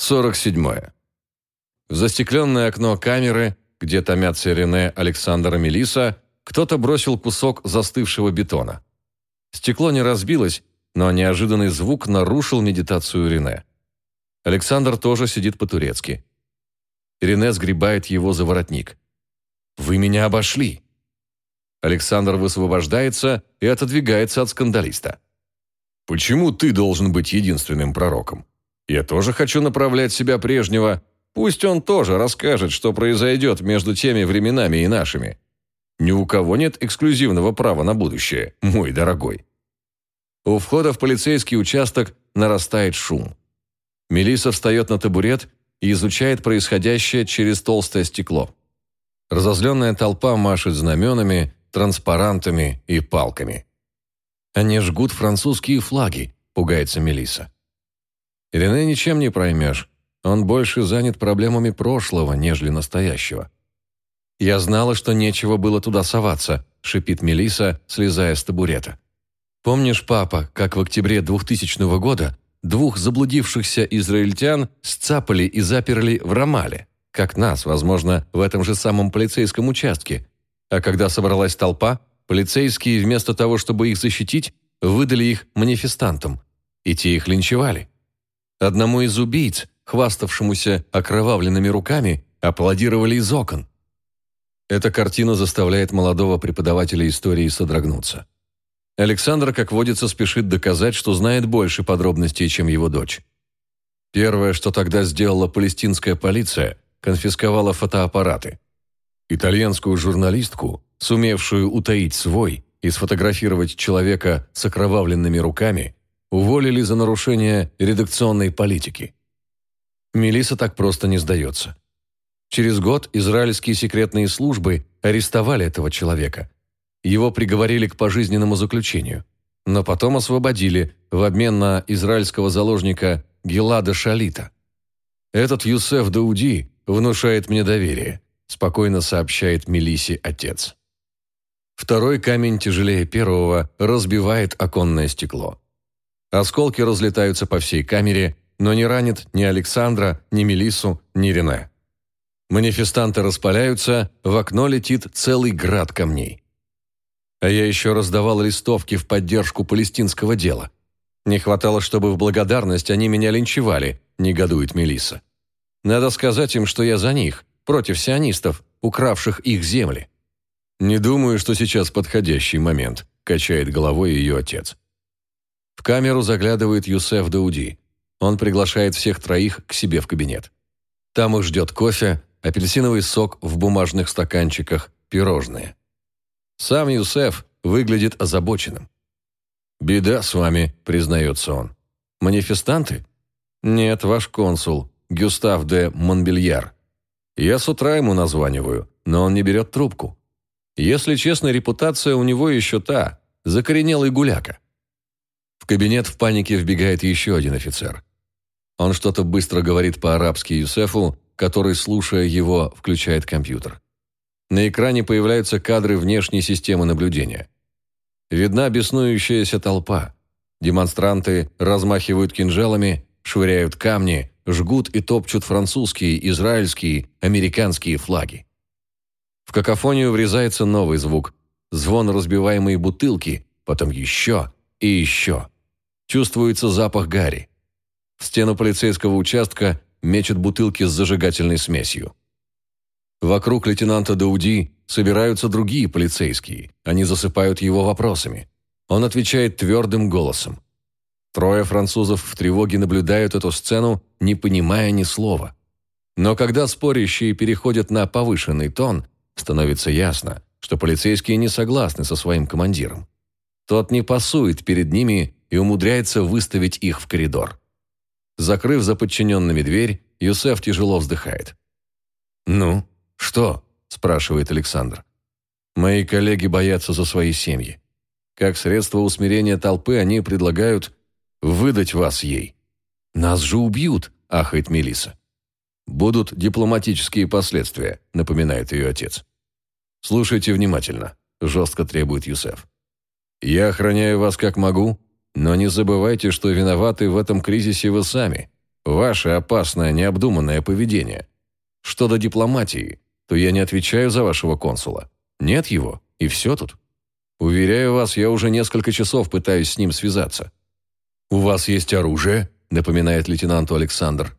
47. В застекленное окно камеры, где томятся Рене, Александр и Мелиса, кто-то бросил кусок застывшего бетона. Стекло не разбилось, но неожиданный звук нарушил медитацию Рене. Александр тоже сидит по-турецки. Рене сгребает его за воротник. «Вы меня обошли!» Александр высвобождается и отодвигается от скандалиста. «Почему ты должен быть единственным пророком? Я тоже хочу направлять себя прежнего. Пусть он тоже расскажет, что произойдет между теми временами и нашими. Ни у кого нет эксклюзивного права на будущее, мой дорогой». У входа в полицейский участок нарастает шум. Мелиса встает на табурет и изучает происходящее через толстое стекло. Разозленная толпа машет знаменами, транспарантами и палками. «Они жгут французские флаги», – пугается Мелиса. Рене ничем не проймешь. Он больше занят проблемами прошлого, нежели настоящего. «Я знала, что нечего было туда соваться», – шипит Мелиса, слезая с табурета. «Помнишь, папа, как в октябре 2000 года двух заблудившихся израильтян сцапали и заперли в Рамале, как нас, возможно, в этом же самом полицейском участке. А когда собралась толпа, полицейские вместо того, чтобы их защитить, выдали их манифестантам, и те их линчевали. Одному из убийц, хваставшемуся окровавленными руками, аплодировали из окон. Эта картина заставляет молодого преподавателя истории содрогнуться. Александр, как водится, спешит доказать, что знает больше подробностей, чем его дочь. Первое, что тогда сделала палестинская полиция, конфисковала фотоаппараты. Итальянскую журналистку, сумевшую утаить свой и сфотографировать человека с окровавленными руками, уволили за нарушение редакционной политики. Мелиса так просто не сдается. Через год израильские секретные службы арестовали этого человека. Его приговорили к пожизненному заключению, но потом освободили в обмен на израильского заложника Гелада Шалита. Этот Юсеф Дауди внушает мне доверие, спокойно сообщает Мелисе отец. Второй камень тяжелее первого разбивает оконное стекло. Осколки разлетаются по всей камере, но не ранят ни Александра, ни Мелису, ни Рене. Манифестанты распаляются, в окно летит целый град камней. А я еще раздавал листовки в поддержку палестинского дела. Не хватало, чтобы в благодарность они меня линчевали, негодует Мелиса. Надо сказать им, что я за них, против сионистов, укравших их земли. Не думаю, что сейчас подходящий момент, качает головой ее отец. В камеру заглядывает Юсеф Дауди. Он приглашает всех троих к себе в кабинет. Там их ждет кофе, апельсиновый сок в бумажных стаканчиках, пирожные. Сам Юсеф выглядит озабоченным. «Беда с вами», — признается он. «Манифестанты?» «Нет, ваш консул, Гюстав де Монбельяр. Я с утра ему названиваю, но он не берет трубку. Если честно, репутация у него еще та, закоренелый гуляка. Кабинет в панике вбегает еще один офицер. Он что-то быстро говорит по-арабски Юсефу, который, слушая его, включает компьютер. На экране появляются кадры внешней системы наблюдения. Видна беснующаяся толпа. Демонстранты размахивают кинжалами, швыряют камни, жгут и топчут французские, израильские, американские флаги. В какофонию врезается новый звук. Звон разбиваемой бутылки, потом еще и еще. Чувствуется запах гари. В стену полицейского участка мечут бутылки с зажигательной смесью. Вокруг лейтенанта Дауди собираются другие полицейские. Они засыпают его вопросами. Он отвечает твердым голосом. Трое французов в тревоге наблюдают эту сцену, не понимая ни слова. Но когда спорящие переходят на повышенный тон, становится ясно, что полицейские не согласны со своим командиром. Тот не пасует перед ними и умудряется выставить их в коридор. Закрыв за подчиненными дверь, Юсеф тяжело вздыхает. «Ну, что?» – спрашивает Александр. «Мои коллеги боятся за свои семьи. Как средство усмирения толпы они предлагают выдать вас ей. Нас же убьют», – ахает Мелиса. «Будут дипломатические последствия», – напоминает ее отец. «Слушайте внимательно», – жестко требует Юсеф. Я охраняю вас как могу, но не забывайте, что виноваты в этом кризисе вы сами. Ваше опасное, необдуманное поведение. Что до дипломатии, то я не отвечаю за вашего консула. Нет его, и все тут. Уверяю вас, я уже несколько часов пытаюсь с ним связаться. «У вас есть оружие?» – напоминает лейтенанту Александр.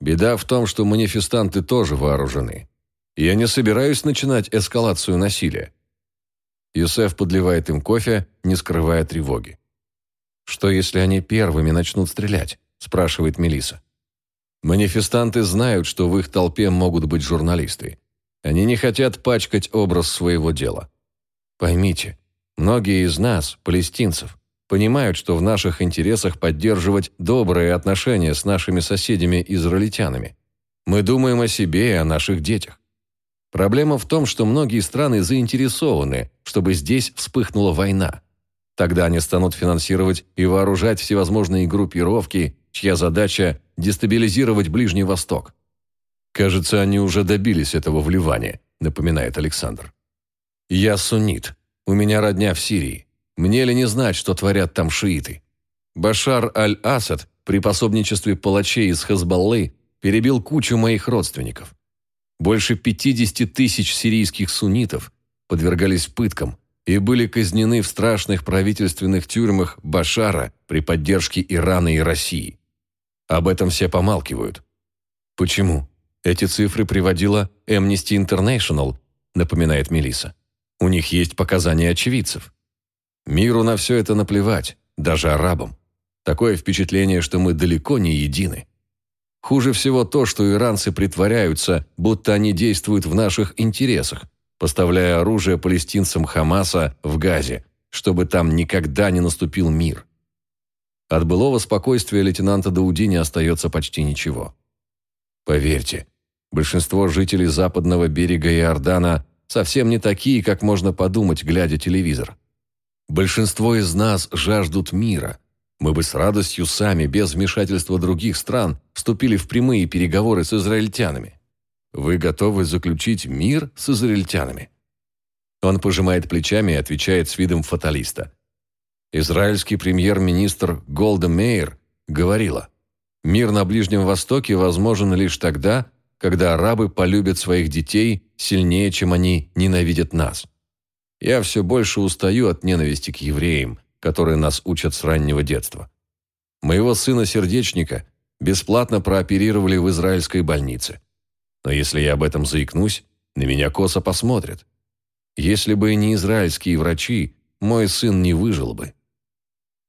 «Беда в том, что манифестанты тоже вооружены. Я не собираюсь начинать эскалацию насилия». Юсеф подливает им кофе, не скрывая тревоги. «Что, если они первыми начнут стрелять?» – спрашивает Мелиса. «Манифестанты знают, что в их толпе могут быть журналисты. Они не хотят пачкать образ своего дела. Поймите, многие из нас, палестинцев, понимают, что в наших интересах поддерживать добрые отношения с нашими соседями-израильтянами. Мы думаем о себе и о наших детях. Проблема в том, что многие страны заинтересованы, чтобы здесь вспыхнула война. Тогда они станут финансировать и вооружать всевозможные группировки, чья задача – дестабилизировать Ближний Восток. «Кажется, они уже добились этого в Ливане», – напоминает Александр. «Я суннит. У меня родня в Сирии. Мне ли не знать, что творят там шииты? Башар аль-Асад при пособничестве палачей из Хазбаллы перебил кучу моих родственников. Больше 50 тысяч сирийских суннитов подвергались пыткам и были казнены в страшных правительственных тюрьмах Башара при поддержке Ирана и России. Об этом все помалкивают. Почему? Эти цифры приводила Amnesty International, напоминает Мелиса. У них есть показания очевидцев. Миру на все это наплевать, даже арабам. Такое впечатление, что мы далеко не едины. Хуже всего то, что иранцы притворяются, будто они действуют в наших интересах, поставляя оружие палестинцам Хамаса в Газе, чтобы там никогда не наступил мир. От былого спокойствия лейтенанта Дауди не остается почти ничего. Поверьте, большинство жителей западного берега Иордана совсем не такие, как можно подумать, глядя телевизор. Большинство из нас жаждут мира. Мы бы с радостью сами, без вмешательства других стран, вступили в прямые переговоры с израильтянами. Вы готовы заключить мир с израильтянами? Он пожимает плечами и отвечает с видом фаталиста. Израильский премьер-министр Голда Мейер говорила, «Мир на Ближнем Востоке возможен лишь тогда, когда арабы полюбят своих детей сильнее, чем они ненавидят нас». Я все больше устаю от ненависти к евреям, которые нас учат с раннего детства. Моего сына-сердечника бесплатно прооперировали в израильской больнице. Но если я об этом заикнусь, на меня косо посмотрят. Если бы не израильские врачи, мой сын не выжил бы.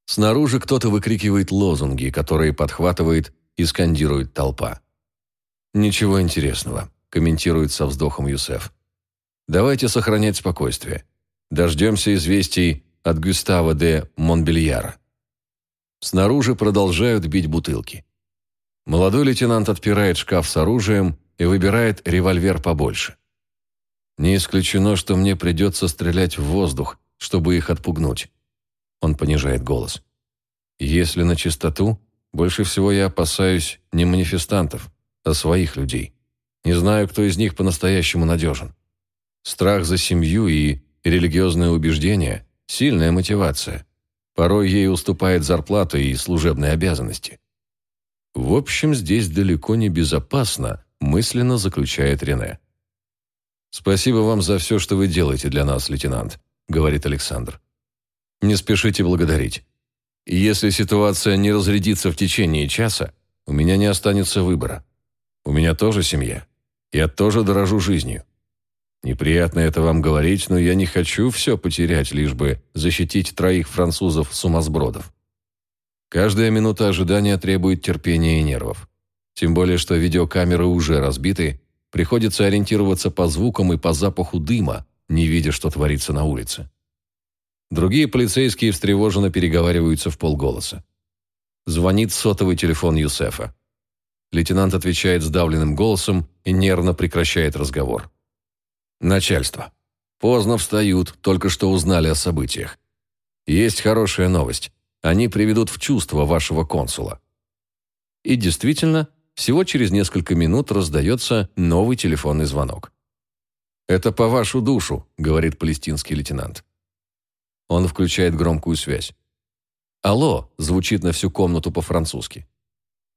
Снаружи кто-то выкрикивает лозунги, которые подхватывает и скандирует толпа. «Ничего интересного», – комментирует со вздохом Юсеф. «Давайте сохранять спокойствие. Дождемся известий от Гюстава де Монбельяра. Снаружи продолжают бить бутылки. Молодой лейтенант отпирает шкаф с оружием и выбирает револьвер побольше. Не исключено, что мне придется стрелять в воздух, чтобы их отпугнуть. Он понижает голос. Если на чистоту, больше всего я опасаюсь не манифестантов, а своих людей. Не знаю, кто из них по-настоящему надежен. Страх за семью и Религиозное убеждение – сильная мотивация. Порой ей уступает зарплата и служебные обязанности. В общем, здесь далеко не безопасно, мысленно заключает Рене. «Спасибо вам за все, что вы делаете для нас, лейтенант», – говорит Александр. «Не спешите благодарить. Если ситуация не разрядится в течение часа, у меня не останется выбора. У меня тоже семья. Я тоже дорожу жизнью. Неприятно это вам говорить, но я не хочу все потерять, лишь бы защитить троих французов-сумасбродов. Каждая минута ожидания требует терпения и нервов. Тем более, что видеокамеры уже разбиты, приходится ориентироваться по звукам и по запаху дыма, не видя, что творится на улице. Другие полицейские встревоженно переговариваются в полголоса. Звонит сотовый телефон Юсефа. Лейтенант отвечает сдавленным голосом и нервно прекращает разговор. Начальство. Поздно встают, только что узнали о событиях. Есть хорошая новость. Они приведут в чувство вашего консула. И действительно, всего через несколько минут раздается новый телефонный звонок. «Это по вашу душу», — говорит палестинский лейтенант. Он включает громкую связь. «Алло», — звучит на всю комнату по-французски.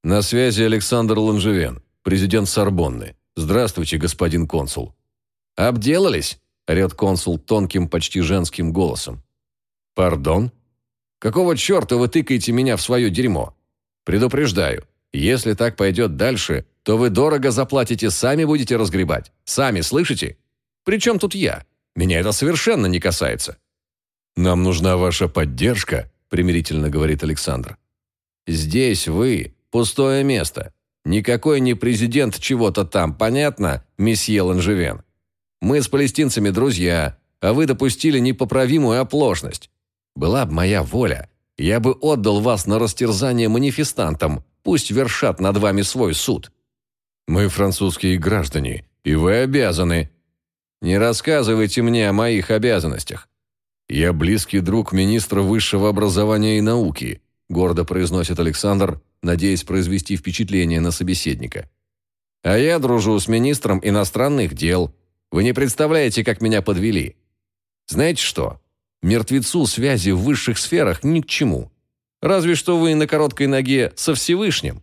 На связи Александр Ланжевен, президент Сорбонны. Здравствуйте, господин консул. Обделались? орет консул тонким, почти женским голосом. Пардон? Какого черта вы тыкаете меня в свое дерьмо? Предупреждаю, если так пойдет дальше, то вы дорого заплатите, сами будете разгребать. Сами, слышите? Причем тут я? Меня это совершенно не касается. Нам нужна ваша поддержка, примирительно говорит Александр. Здесь вы пустое место. Никакой не президент чего-то там, понятно, месье Ланжевен? Мы с палестинцами друзья, а вы допустили непоправимую оплошность. Была бы моя воля, я бы отдал вас на растерзание манифестантам, пусть вершат над вами свой суд. Мы французские граждане, и вы обязаны. Не рассказывайте мне о моих обязанностях. Я близкий друг министра высшего образования и науки, гордо произносит Александр, надеясь произвести впечатление на собеседника. А я дружу с министром иностранных дел. Вы не представляете, как меня подвели. Знаете что? Мертвецу связи в высших сферах ни к чему. Разве что вы на короткой ноге со Всевышним.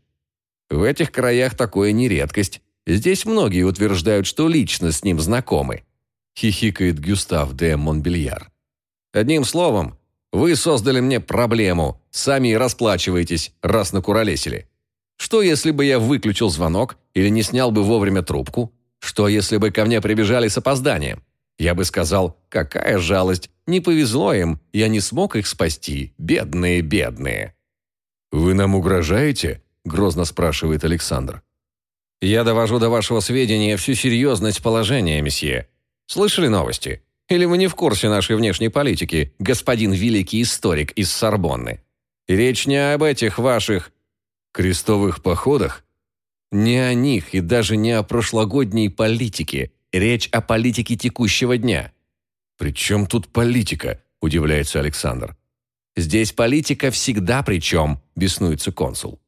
В этих краях такое не редкость. Здесь многие утверждают, что лично с ним знакомы. Хихикает Гюстав де Монбельяр. Одним словом, вы создали мне проблему, сами и расплачиваетесь, раз накуролесили. Что, если бы я выключил звонок или не снял бы вовремя трубку? Что, если бы ко мне прибежали с опозданием? Я бы сказал, какая жалость, не повезло им, я не смог их спасти, бедные, бедные. «Вы нам угрожаете?» – грозно спрашивает Александр. «Я довожу до вашего сведения всю серьезность положения, месье. Слышали новости? Или вы не в курсе нашей внешней политики, господин великий историк из Сорбонны? Речь не об этих ваших крестовых походах, не о них и даже не о прошлогодней политике. Речь о политике текущего дня. «При чем тут политика?» – удивляется Александр. «Здесь политика всегда при чем», – беснуется консул.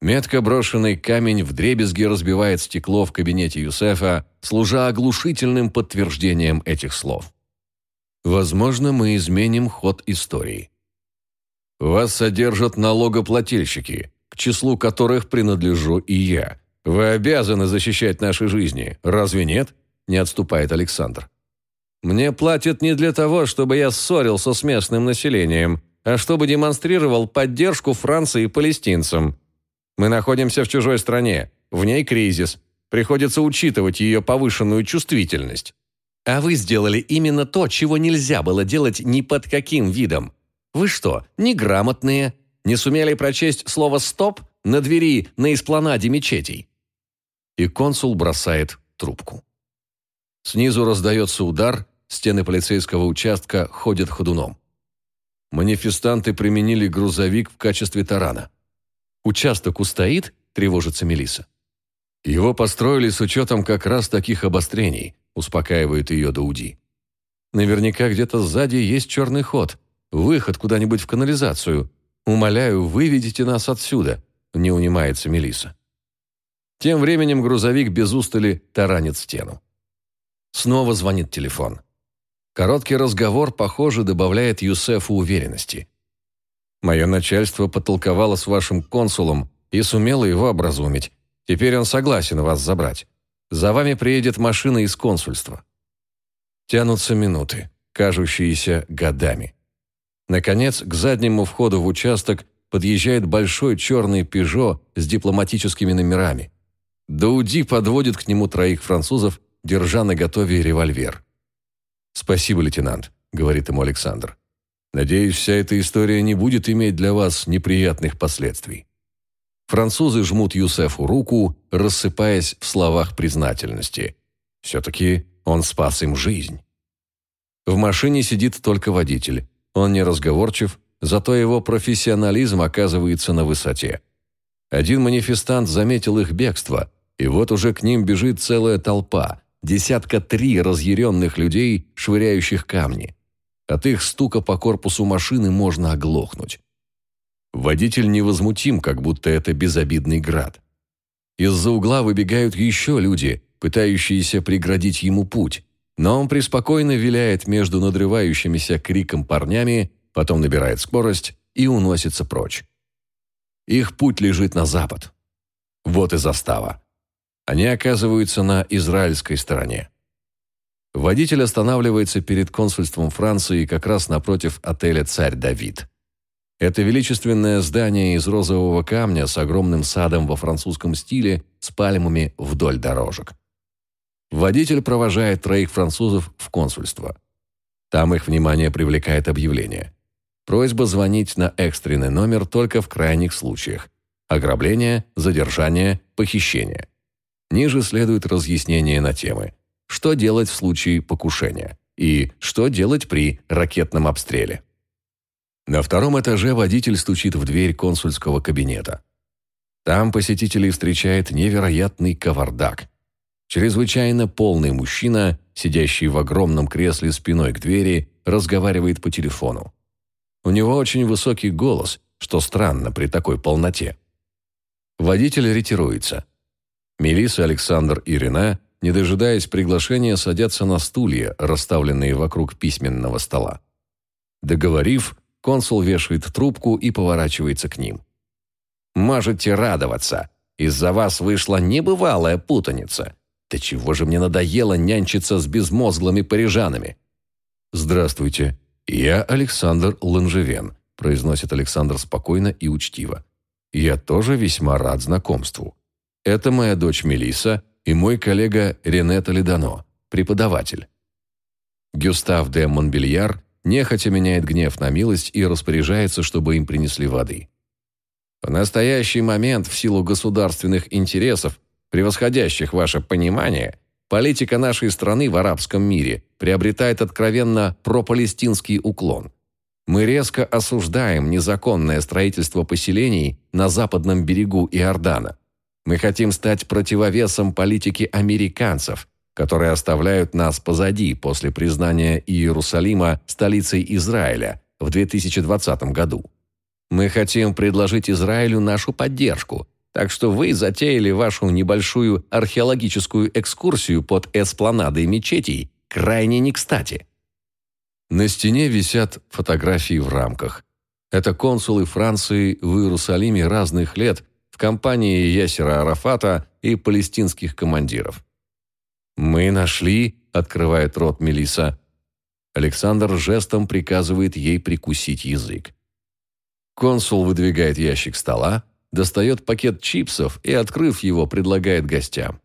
Метко брошенный камень вдребезги разбивает стекло в кабинете Юсефа, служа оглушительным подтверждением этих слов. Возможно, мы изменим ход истории. Вас содержат налогоплательщики, к числу которых принадлежу и я. Вы обязаны защищать наши жизни, разве нет? Не отступает Александр. Мне платят не для того, чтобы я ссорился с местным населением, а чтобы демонстрировал поддержку Франции и палестинцам. Мы находимся в чужой стране, в ней кризис. Приходится учитывать ее повышенную чувствительность. А вы сделали именно то, чего нельзя было делать ни под каким видом. Вы что, неграмотные? Не сумели прочесть слово «стоп» на двери на эспланаде мечетей?» И консул бросает трубку. Снизу раздается удар, стены полицейского участка ходят ходуном. Манифестанты применили грузовик в качестве тарана. «Участок устоит?» – тревожится Мелиса. «Его построили с учетом как раз таких обострений», – успокаивает ее Дауди. «Наверняка где-то сзади есть черный ход, выход куда-нибудь в канализацию. Умоляю, выведите нас отсюда», – не унимается Мелиса. Тем временем грузовик без устали таранит стену. Снова звонит телефон. Короткий разговор, похоже, добавляет Юсефу уверенности. Мое начальство потолковало с вашим консулом и сумело его образумить. Теперь он согласен вас забрать. За вами приедет машина из консульства. Тянутся минуты, кажущиеся годами. Наконец, к заднему входу в участок подъезжает большой черный «Пежо» с дипломатическими номерами. Дауди подводит к нему троих французов держа на готове револьвер. «Спасибо, лейтенант», — говорит ему Александр. «Надеюсь, вся эта история не будет иметь для вас неприятных последствий». Французы жмут Юсефу руку, рассыпаясь в словах признательности. Все-таки он спас им жизнь. В машине сидит только водитель. Он не разговорчив, зато его профессионализм оказывается на высоте. Один манифестант заметил их бегство, и вот уже к ним бежит целая толпа, десятка три разъяренных людей, швыряющих камни. От их стука по корпусу машины можно оглохнуть. Водитель невозмутим, как будто это безобидный град. Из-за угла выбегают еще люди, пытающиеся преградить ему путь, но он преспокойно виляет между надрывающимися криком парнями, потом набирает скорость и уносится прочь. Их путь лежит на запад. Вот и застава. Они оказываются на израильской стороне. Водитель останавливается перед консульством Франции как раз напротив отеля «Царь Давид». Это величественное здание из розового камня с огромным садом во французском стиле с пальмами вдоль дорожек. Водитель провожает троих французов в консульство. Там их внимание привлекает объявление. Просьба звонить на экстренный номер только в крайних случаях. Ограбление, задержание, похищение. Ниже следует разъяснение на темы «Что делать в случае покушения?» и «Что делать при ракетном обстреле?». На втором этаже водитель стучит в дверь консульского кабинета. Там посетителей встречает невероятный кавардак. Чрезвычайно полный мужчина, сидящий в огромном кресле спиной к двери, разговаривает по телефону. У него очень высокий голос, что странно при такой полноте. Водитель ретируется. Мелисса, Александр и Рена, не дожидаясь приглашения, садятся на стулья, расставленные вокруг письменного стола. Договорив, консул вешает трубку и поворачивается к ним. «Можете радоваться. Из-за вас вышла небывалая путаница. Да чего же мне надоело нянчиться с безмозглыми парижанами?» «Здравствуйте», «Я Александр Ланжевен», – произносит Александр спокойно и учтиво. «Я тоже весьма рад знакомству. Это моя дочь Мелиса и мой коллега Рене Толедано, преподаватель». Гюстав де Монбельяр нехотя меняет гнев на милость и распоряжается, чтобы им принесли воды. В настоящий момент, в силу государственных интересов, превосходящих ваше понимание, Политика нашей страны в арабском мире приобретает откровенно пропалестинский уклон. Мы резко осуждаем незаконное строительство поселений на западном берегу Иордана. Мы хотим стать противовесом политики американцев, которые оставляют нас позади после признания Иерусалима столицей Израиля в 2020 году. Мы хотим предложить Израилю нашу поддержку – так что вы затеяли вашу небольшую археологическую экскурсию под эспланадой мечетей крайне не кстати. На стене висят фотографии в рамках. Это консулы Франции в Иерусалиме разных лет в компании Ясера Арафата и палестинских командиров. «Мы нашли», — открывает рот Мелиса. Александр жестом приказывает ей прикусить язык. Консул выдвигает ящик стола, достает пакет чипсов и, открыв его, предлагает гостям.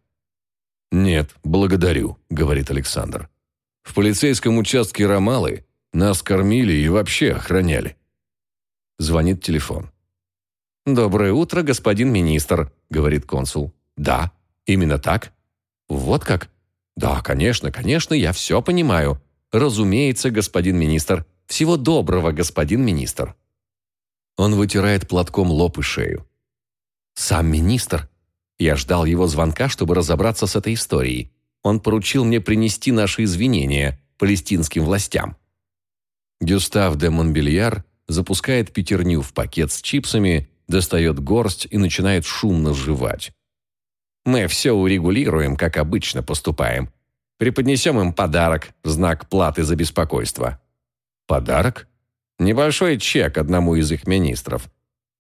«Нет, благодарю», — говорит Александр. «В полицейском участке Ромалы нас кормили и вообще охраняли». Звонит телефон. «Доброе утро, господин министр», — говорит консул. «Да, именно так». «Вот как?» «Да, конечно, конечно, я все понимаю. Разумеется, господин министр. Всего доброго, господин министр». Он вытирает платком лоб и шею. Сам министр. Я ждал его звонка, чтобы разобраться с этой историей. Он поручил мне принести наши извинения палестинским властям. Гюстав де Монбельяр запускает пятерню в пакет с чипсами, достает горсть и начинает шумно жевать. «Мы все урегулируем, как обычно поступаем. Преподнесем им подарок знак платы за беспокойство». «Подарок?» «Небольшой чек одному из их министров.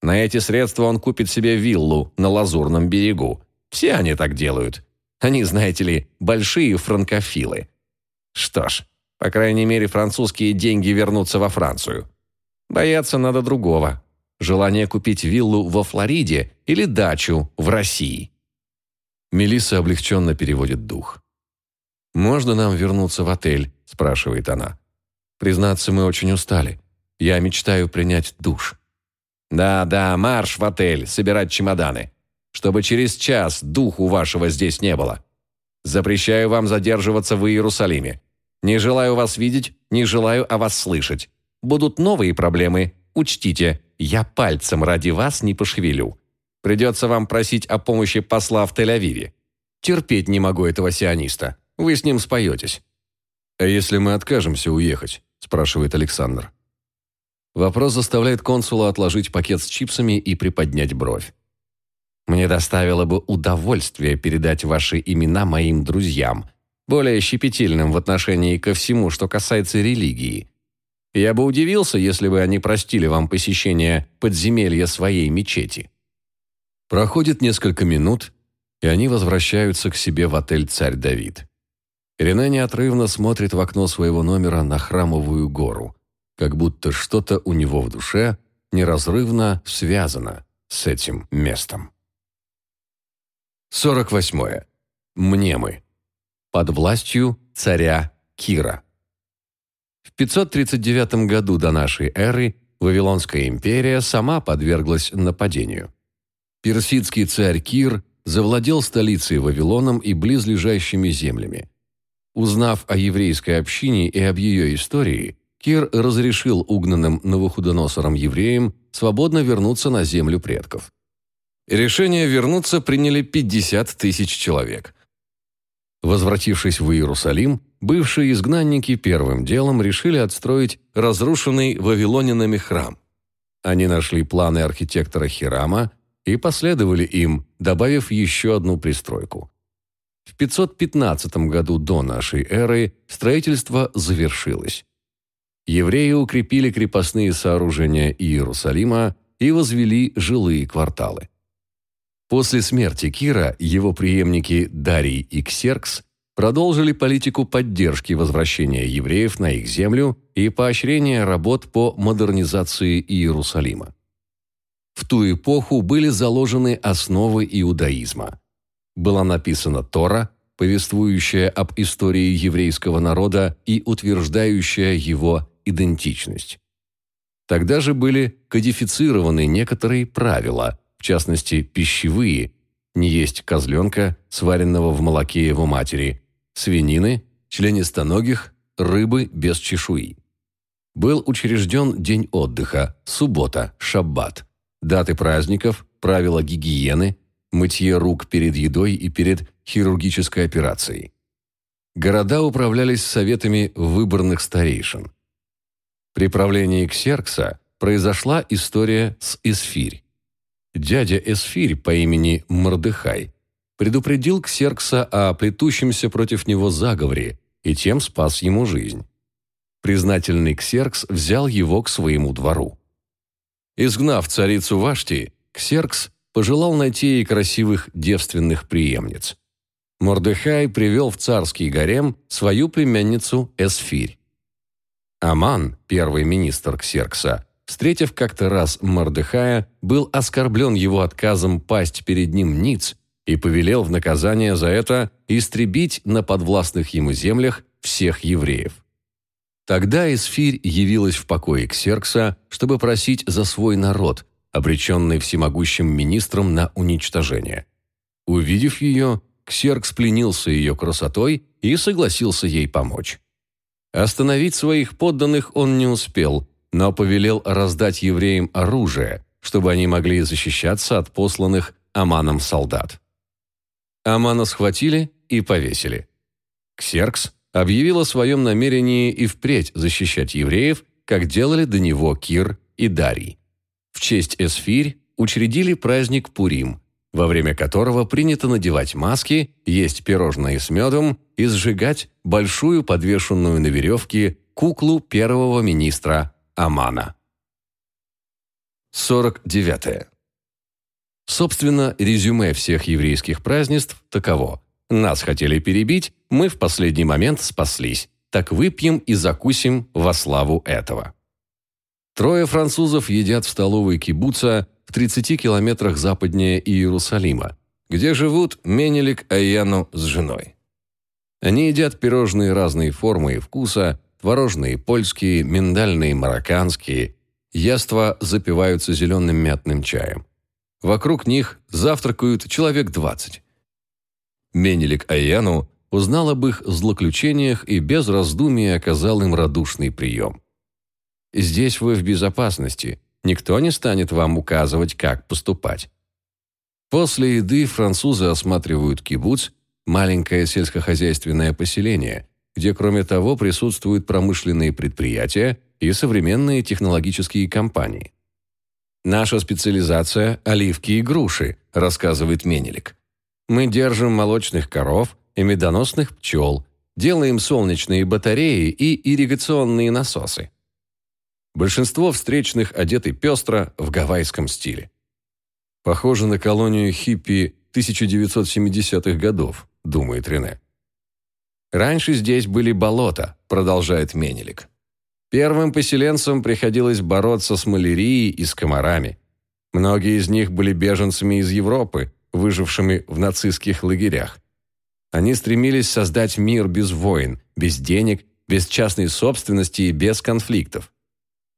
На эти средства он купит себе виллу на Лазурном берегу. Все они так делают. Они, знаете ли, большие франкофилы. Что ж, по крайней мере, французские деньги вернутся во Францию. Бояться надо другого. Желание купить виллу во Флориде или дачу в России. Мелисса облегченно переводит дух. «Можно нам вернуться в отель?» – спрашивает она. «Признаться, мы очень устали. Я мечтаю принять душ». Да-да, марш в отель, собирать чемоданы. Чтобы через час духу вашего здесь не было. Запрещаю вам задерживаться в Иерусалиме. Не желаю вас видеть, не желаю о вас слышать. Будут новые проблемы, учтите, я пальцем ради вас не пошевелю. Придется вам просить о помощи посла в Тель-Авиве. Терпеть не могу этого сиониста. Вы с ним споетесь». «А если мы откажемся уехать?» – спрашивает Александр. Вопрос заставляет консула отложить пакет с чипсами и приподнять бровь. «Мне доставило бы удовольствие передать ваши имена моим друзьям, более щепетильным в отношении ко всему, что касается религии. Я бы удивился, если бы они простили вам посещение подземелья своей мечети». Проходит несколько минут, и они возвращаются к себе в отель «Царь Давид». Рене неотрывно смотрит в окно своего номера на храмовую гору, как будто что-то у него в душе неразрывно связано с этим местом. 48. Мнемы. Под властью царя Кира. В 539 году до нашей эры Вавилонская империя сама подверглась нападению. Персидский царь Кир завладел столицей Вавилоном и близлежащими землями. Узнав о еврейской общине и об ее истории, Кир разрешил угнанным Навуходоносором евреям свободно вернуться на землю предков. Решение вернуться приняли 50 тысяч человек. Возвратившись в Иерусалим, бывшие изгнанники первым делом решили отстроить разрушенный вавилонянами храм. Они нашли планы архитектора Хирама и последовали им, добавив еще одну пристройку. В 515 году до нашей эры строительство завершилось. Евреи укрепили крепостные сооружения Иерусалима и возвели жилые кварталы. После смерти Кира его преемники Дарий и Ксеркс продолжили политику поддержки возвращения евреев на их землю и поощрения работ по модернизации Иерусалима. В ту эпоху были заложены основы иудаизма. Была написана Тора, повествующая об истории еврейского народа и утверждающая его идентичность. Тогда же были кодифицированы некоторые правила, в частности, пищевые, не есть козленка, сваренного в молоке его матери, свинины, членистоногих, рыбы без чешуи. Был учрежден день отдыха, суббота, шаббат, даты праздников, правила гигиены, мытье рук перед едой и перед хирургической операцией. Города управлялись советами выборных старейшин. При правлении Ксеркса произошла история с Эсфирь. Дядя Эсфирь по имени Мордыхай предупредил Ксеркса о плетущемся против него заговоре и тем спас ему жизнь. Признательный Ксеркс взял его к своему двору. Изгнав царицу Вашти, Ксеркс пожелал найти ей красивых девственных преемниц. Мордыхай привел в царский гарем свою племянницу Эсфирь. Аман, первый министр Ксеркса, встретив как-то раз Мордыхая, был оскорблен его отказом пасть перед ним ниц и повелел в наказание за это истребить на подвластных ему землях всех евреев. Тогда Эсфирь явилась в покое Ксеркса, чтобы просить за свой народ, обреченный всемогущим министром на уничтожение. Увидев ее, Ксеркс пленился ее красотой и согласился ей помочь. Остановить своих подданных он не успел, но повелел раздать евреям оружие, чтобы они могли защищаться от посланных Аманом солдат. Амана схватили и повесили. Ксеркс объявил о своем намерении и впредь защищать евреев, как делали до него Кир и Дарий. В честь Эсфирь учредили праздник Пурим, во время которого принято надевать маски, есть пирожные с медом и сжигать большую подвешенную на веревке куклу первого министра Амана. 49. Собственно, резюме всех еврейских празднеств таково. Нас хотели перебить, мы в последний момент спаслись. Так выпьем и закусим во славу этого. Трое французов едят в столовой кибуца в 30 километрах западнее Иерусалима, где живут Менелик Айяну с женой. Они едят пирожные разной формы и вкуса, творожные польские, миндальные марокканские. Яства запиваются зеленым мятным чаем. Вокруг них завтракают человек 20. Менелик Айяну узнал об их злоключениях и без раздумий оказал им радушный прием. Здесь вы в безопасности. Никто не станет вам указывать, как поступать. После еды французы осматривают кибуц, маленькое сельскохозяйственное поселение, где, кроме того, присутствуют промышленные предприятия и современные технологические компании. «Наша специализация – оливки и груши», – рассказывает Менелик. «Мы держим молочных коров и медоносных пчел, делаем солнечные батареи и ирригационные насосы. Большинство встречных одеты пестро в гавайском стиле. Похоже на колонию хиппи 1970-х годов, думает Рене. Раньше здесь были болота, продолжает Менелик. Первым поселенцам приходилось бороться с малярией и с комарами. Многие из них были беженцами из Европы, выжившими в нацистских лагерях. Они стремились создать мир без войн, без денег, без частной собственности и без конфликтов.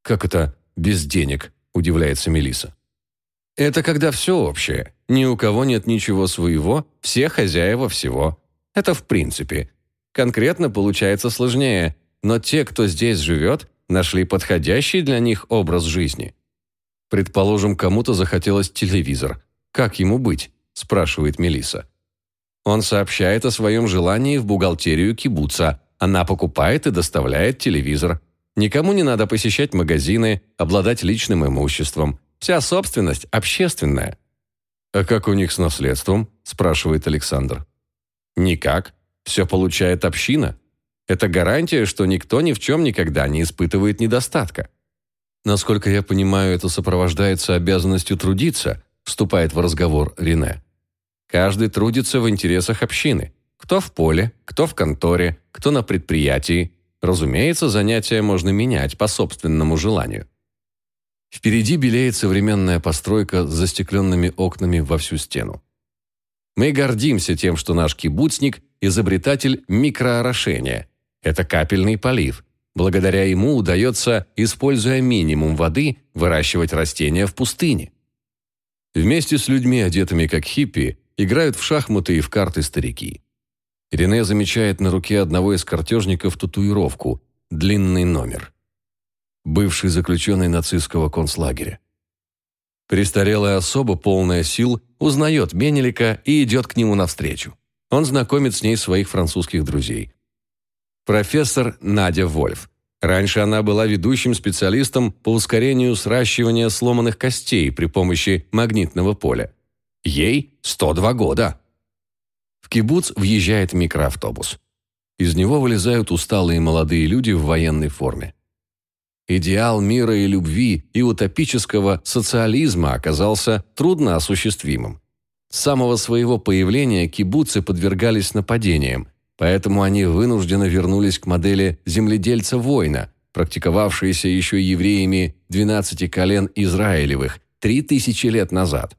«Как это без денег?» – удивляется Мелиса. Это когда все общее. Ни у кого нет ничего своего, все хозяева всего. Это в принципе. Конкретно получается сложнее, но те, кто здесь живет, нашли подходящий для них образ жизни. Предположим, кому-то захотелось телевизор. Как ему быть? спрашивает Мелиса. Он сообщает о своем желании в бухгалтерию кибуца. Она покупает и доставляет телевизор. Никому не надо посещать магазины, обладать личным имуществом. Вся собственность общественная». «А как у них с наследством?» – спрашивает Александр. «Никак. Все получает община. Это гарантия, что никто ни в чем никогда не испытывает недостатка. Насколько я понимаю, это сопровождается обязанностью трудиться, вступает в разговор Рене. Каждый трудится в интересах общины. Кто в поле, кто в конторе, кто на предприятии. Разумеется, занятия можно менять по собственному желанию. Впереди белеет современная постройка с застекленными окнами во всю стену. Мы гордимся тем, что наш кибуцник – изобретатель микроорошения. Это капельный полив. Благодаря ему удается, используя минимум воды, выращивать растения в пустыне. Вместе с людьми, одетыми как хиппи, играют в шахматы и в карты старики. Рене замечает на руке одного из картежников татуировку – длинный номер бывший заключенный нацистского концлагеря. Престарелая особа, полная сил, узнает Менелика и идет к нему навстречу. Он знакомит с ней своих французских друзей. Профессор Надя Вольф. Раньше она была ведущим специалистом по ускорению сращивания сломанных костей при помощи магнитного поля. Ей 102 года. В кибуц въезжает микроавтобус. Из него вылезают усталые молодые люди в военной форме. Идеал мира и любви и утопического социализма оказался трудно осуществимым. С самого своего появления кибуцы подвергались нападениям, поэтому они вынужденно вернулись к модели земледельца-воина, практиковавшейся еще евреями 12 колен Израилевых 3000 лет назад.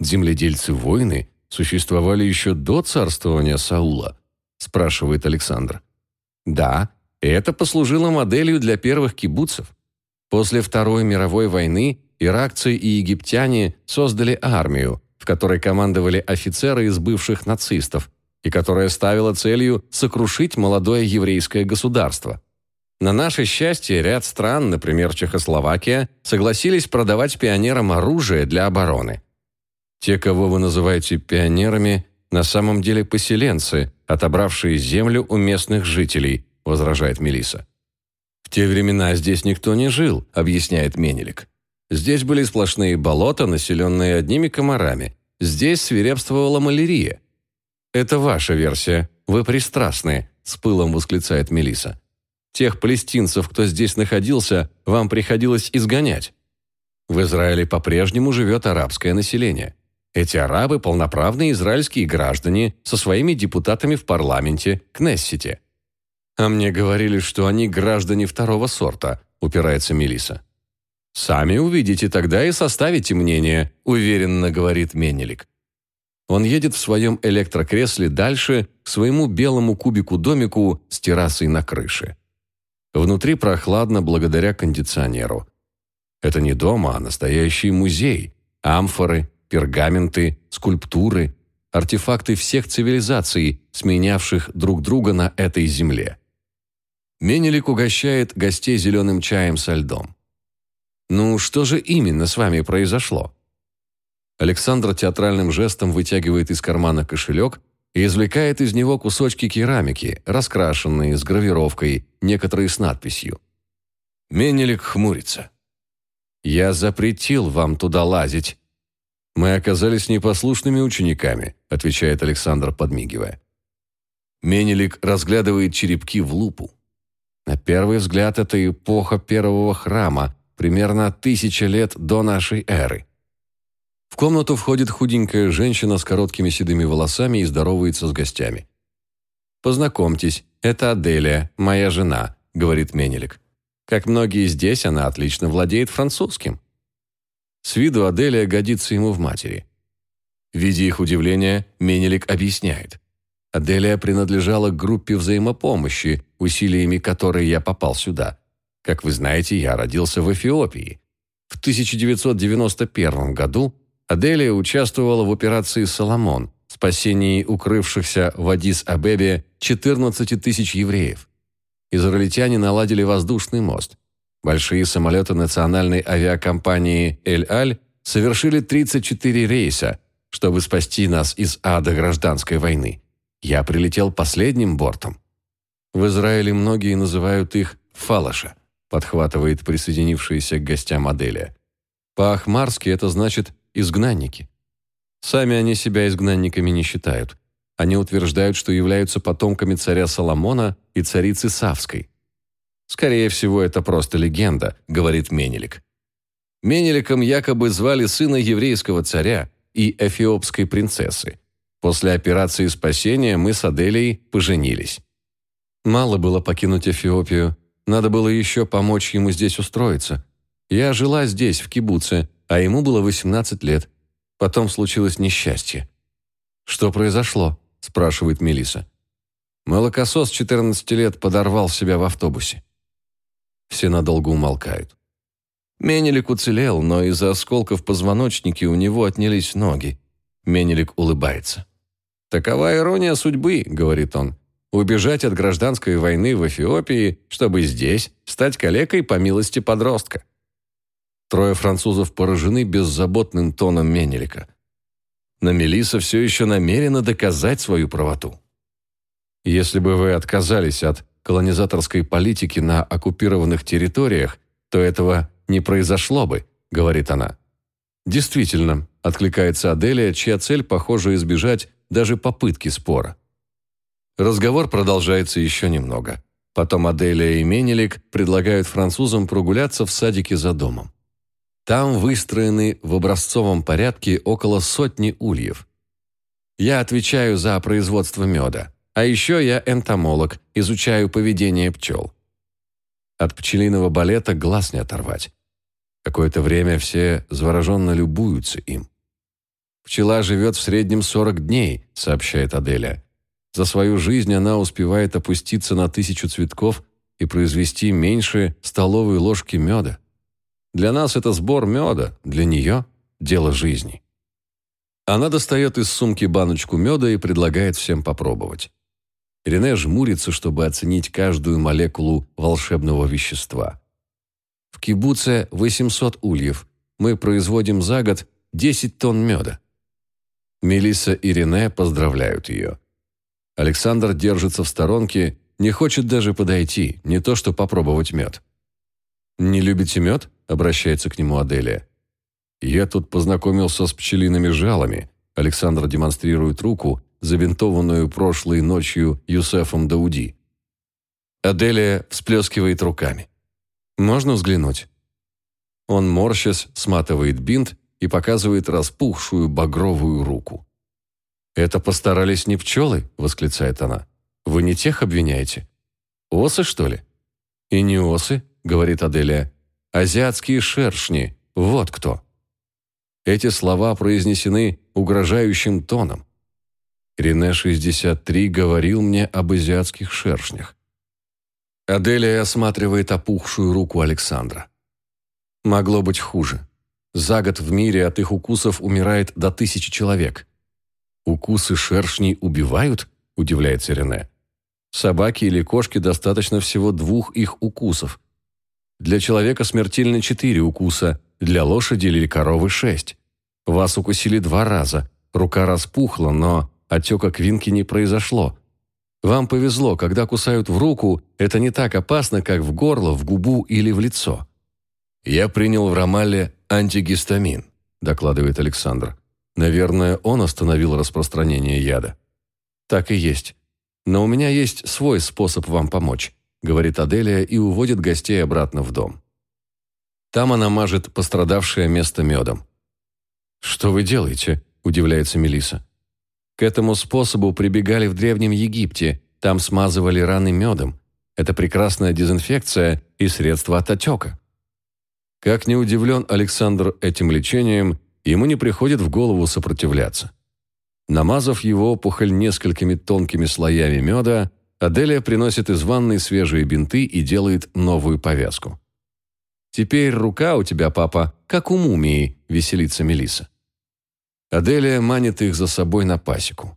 Земледельцы-воины существовали еще до царствования Саула, спрашивает Александр. Да, это послужило моделью для первых кибуцев. После Второй мировой войны иракцы и египтяне создали армию, в которой командовали офицеры из бывших нацистов, и которая ставила целью сокрушить молодое еврейское государство. На наше счастье, ряд стран, например, Чехословакия, согласились продавать пионерам оружие для обороны. Те, кого вы называете пионерами, на самом деле поселенцы, отобравшие землю у местных жителей –– возражает Мелиса. «В те времена здесь никто не жил», – объясняет Менелик. «Здесь были сплошные болота, населенные одними комарами. Здесь свирепствовала малярия». «Это ваша версия. Вы пристрастны», – с пылом восклицает Мелиса. «Тех палестинцев, кто здесь находился, вам приходилось изгонять. В Израиле по-прежнему живет арабское население. Эти арабы – полноправные израильские граждане со своими депутатами в парламенте, Кнессете. «А мне говорили, что они граждане второго сорта», – упирается Мелиса. «Сами увидите тогда и составите мнение», – уверенно говорит Менелик. Он едет в своем электрокресле дальше к своему белому кубику-домику с террасой на крыше. Внутри прохладно благодаря кондиционеру. Это не дом, а настоящий музей. Амфоры, пергаменты, скульптуры, артефакты всех цивилизаций, сменявших друг друга на этой земле. Менелик угощает гостей зеленым чаем со льдом. «Ну, что же именно с вами произошло?» Александр театральным жестом вытягивает из кармана кошелек и извлекает из него кусочки керамики, раскрашенные с гравировкой, некоторые с надписью. Менелик хмурится. «Я запретил вам туда лазить». «Мы оказались непослушными учениками», отвечает Александр, подмигивая. Менелик разглядывает черепки в лупу. На первый взгляд, это эпоха первого храма, примерно тысяча лет до нашей эры. В комнату входит худенькая женщина с короткими седыми волосами и здоровается с гостями. «Познакомьтесь, это Аделия, моя жена», — говорит Менелик. «Как многие здесь, она отлично владеет французским». С виду Аделия годится ему в матери. Видя их удивление, Менелик объясняет. Аделия принадлежала к группе взаимопомощи, усилиями которой я попал сюда. Как вы знаете, я родился в Эфиопии. В 1991 году Аделия участвовала в операции «Соломон», спасении укрывшихся в Адис-Абебе 14 тысяч евреев. Израильтяне наладили воздушный мост. Большие самолеты национальной авиакомпании «Эль-Аль» совершили 34 рейса, чтобы спасти нас из ада гражданской войны. Я прилетел последним бортом. В Израиле многие называют их «фалаша», подхватывает присоединившаяся к гостям Аделия. По-ахмарски это значит изгнанники. Сами они себя изгнанниками не считают. Они утверждают, что являются потомками царя Соломона и царицы Савской. Скорее всего, это просто легенда, говорит Менелик. Менеликом якобы звали сына еврейского царя и эфиопской принцессы. После операции спасения мы с Аделией поженились. Мало было покинуть Эфиопию, надо было еще помочь ему здесь устроиться. Я жила здесь, в кибуце, а ему было 18 лет. Потом случилось несчастье. «Что произошло?» – спрашивает Мелиса. Молокосос 14 лет подорвал себя в автобусе. Все надолго умолкают. Менелик уцелел, но из-за осколков позвоночники у него отнялись ноги. Менелик улыбается. «Такова ирония судьбы», — говорит он. «Убежать от гражданской войны в Эфиопии, чтобы здесь стать калекой по милости подростка». Трое французов поражены беззаботным тоном Менелика. Но Мелиса все еще намерена доказать свою правоту. Если бы вы отказались от колонизаторской политики на оккупированных территориях, то этого не произошло бы, говорит она. Действительно, откликается Аделия, чья цель, похоже, избежать даже попытки спора. Разговор продолжается еще немного. Потом Аделия и Менелик предлагают французам прогуляться в садике за домом. Там выстроены в образцовом порядке около сотни ульев. Я отвечаю за производство меда, а еще я энтомолог, изучаю поведение пчел. От пчелиного балета глаз не оторвать. Какое-то время все завороженно любуются им. «Пчела живет в среднем 40 дней», — сообщает Аделя. «За свою жизнь она успевает опуститься на тысячу цветков и произвести меньше столовой ложки меда. Для нас это сбор меда, для нее – дело жизни». Она достает из сумки баночку меда и предлагает всем попробовать. Рене жмурится, чтобы оценить каждую молекулу волшебного вещества. В кибуце 800 ульев. Мы производим за год 10 тонн меда. Мелисса и Рене поздравляют ее. Александр держится в сторонке, не хочет даже подойти, не то что попробовать мед. «Не любите мед?» – обращается к нему Аделия. «Я тут познакомился с пчелиными жалами», – Александр демонстрирует руку, забинтованную прошлой ночью Юсефом Дауди. Аделия всплескивает руками. «Можно взглянуть?» Он, морщась, сматывает бинт и показывает распухшую багровую руку. «Это постарались не пчелы?» – восклицает она. «Вы не тех обвиняете? Осы, что ли?» «И не осы», – говорит Аделия. «Азиатские шершни. Вот кто». Эти слова произнесены угрожающим тоном. Рене 63 говорил мне об азиатских шершнях. Аделия осматривает опухшую руку Александра. Могло быть хуже. За год в мире от их укусов умирает до тысячи человек. «Укусы шершней убивают?» – удивляется Рене. «Собаки или кошки достаточно всего двух их укусов. Для человека смертельно четыре укуса, для лошади или коровы шесть. Вас укусили два раза, рука распухла, но отека квинки не произошло. Вам повезло, когда кусают в руку, это не так опасно, как в горло, в губу или в лицо. «Я принял в Рамале антигистамин», – докладывает Александр. «Наверное, он остановил распространение яда». «Так и есть. Но у меня есть свой способ вам помочь», – говорит Аделия и уводит гостей обратно в дом. Там она мажет пострадавшее место медом. «Что вы делаете?» – удивляется Мелиса. «К этому способу прибегали в Древнем Египте. Там смазывали раны медом. Это прекрасная дезинфекция и средство от отека». Как не удивлен Александр этим лечением, ему не приходит в голову сопротивляться. Намазав его опухоль несколькими тонкими слоями меда, Аделия приносит из ванной свежие бинты и делает новую повязку. «Теперь рука у тебя, папа, как у мумии», – веселится Мелиса. Аделия манит их за собой на пасеку.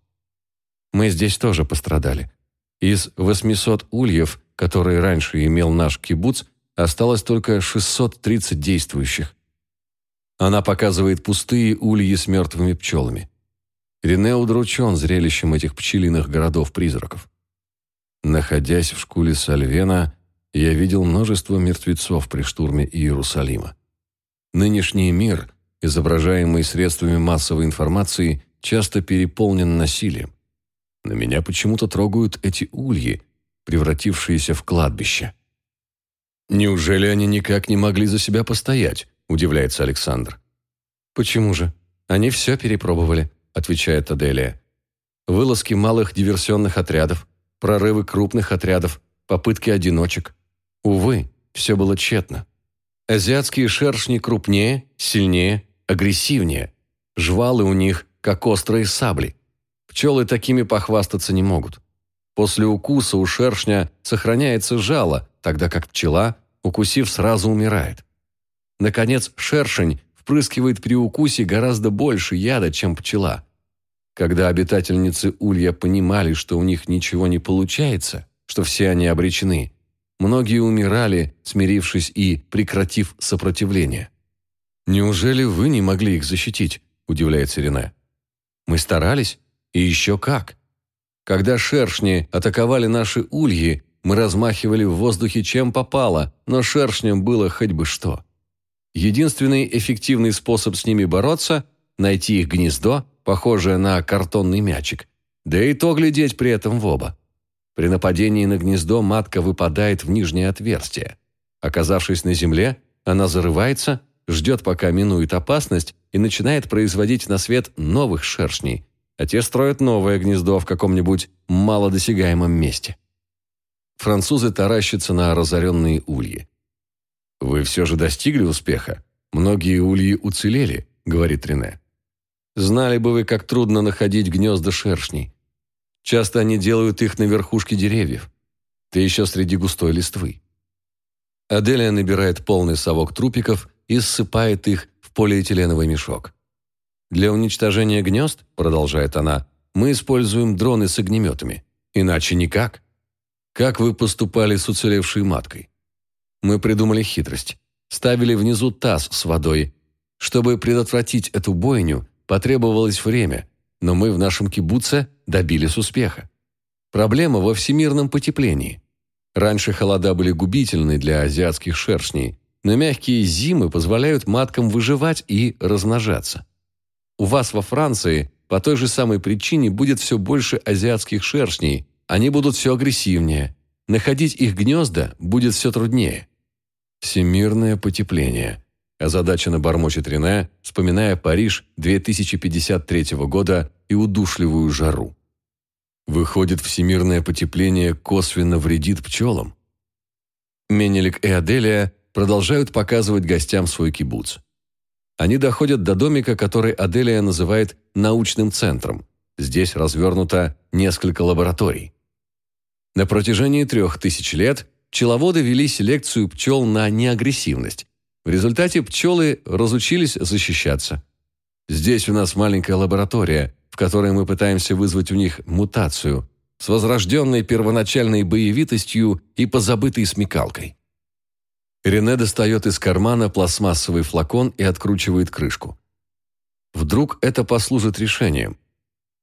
Мы здесь тоже пострадали. Из 800 ульев, которые раньше имел наш кибуц, осталось только 630 действующих. Она показывает пустые ульи с мертвыми пчелами. Рене удручен зрелищем этих пчелиных городов-призраков. Находясь в школе Сальвена, я видел множество мертвецов при штурме Иерусалима. Нынешний мир, изображаемый средствами массовой информации, часто переполнен насилием. На меня почему-то трогают эти ульи, превратившиеся в кладбище. «Неужели они никак не могли за себя постоять?» – удивляется Александр. «Почему же? Они все перепробовали», – отвечает Аделия. «Вылазки малых диверсионных отрядов, прорывы крупных отрядов, попытки одиночек. Увы, все было тщетно. Азиатские шершни крупнее, сильнее, агрессивнее. Жвалы у них, как острые сабли. Пчелы такими похвастаться не могут. После укуса у шершня сохраняется жало, тогда как пчела, укусив, сразу умирает. Наконец, шершень впрыскивает при укусе гораздо больше яда, чем пчела. Когда обитательницы улья понимали, что у них ничего не получается, что все они обречены, Многие умирали, смирившись и прекратив сопротивление. «Неужели вы не могли их защитить?» – удивляется Рене. «Мы старались, и еще как. Когда шершни атаковали наши ульи, мы размахивали в воздухе чем попало, но шершням было хоть бы что. Единственный эффективный способ с ними бороться – найти их гнездо, похожее на картонный мячик, да и то глядеть при этом в оба. При нападении на гнездо матка выпадает в нижнее отверстие. Оказавшись на земле, она зарывается, ждет, пока минует опасность, и начинает производить на свет новых шершней, а те строят новое гнездо в каком-нибудь малодосягаемом месте. Французы таращатся на разоренные ульи. «Вы все же достигли успеха. Многие ульи уцелели», — говорит Рене. «Знали бы вы, как трудно находить гнезда шершней. Часто они делают их на верхушке деревьев. Ты еще среди густой листвы. Аделия набирает полный совок трупиков и ссыпает их в полиэтиленовый мешок. «Для уничтожения гнезд, — продолжает она, — мы используем дроны с огнеметами. Иначе никак. Как вы поступали с уцелевшей маткой? Мы придумали хитрость. Ставили внизу таз с водой. Чтобы предотвратить эту бойню, потребовалось время, но мы в нашем кибуце добились успеха. Проблема во всемирном потеплении. Раньше холода были губительны для азиатских шершней, но мягкие зимы позволяют маткам выживать и размножаться. У вас во Франции по той же самой причине будет все больше азиатских шершней, они будут все агрессивнее. Находить их гнезда будет все труднее. Всемирное потепление. Озадаченно бормочет Рене, вспоминая Париж 2053 года и удушливую жару. Выходит, всемирное потепление косвенно вредит пчелам? Менелик и Аделия продолжают показывать гостям свой кибуц. Они доходят до домика, который Аделия называет научным центром. Здесь развернуто несколько лабораторий. На протяжении трех тысяч лет пчеловоды вели селекцию пчел на неагрессивность. В результате пчелы разучились защищаться. Здесь у нас маленькая лаборатория, в которой мы пытаемся вызвать у них мутацию с возрожденной первоначальной боевитостью и позабытой смекалкой. Рене достает из кармана пластмассовый флакон и откручивает крышку. Вдруг это послужит решением.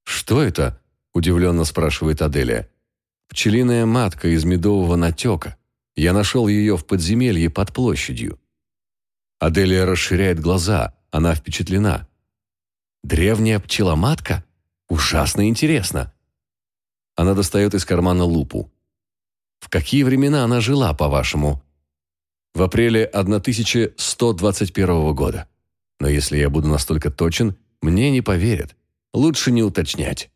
«Что это?» – удивленно спрашивает Аделия. «Пчелиная матка из медового натека. Я нашел ее в подземелье под площадью». Аделия расширяет глаза, она впечатлена. Древняя пчеломатка? Ужасно интересно. Она достает из кармана лупу. В какие времена она жила, по-вашему? В апреле 1121 года. Но если я буду настолько точен, мне не поверят. Лучше не уточнять.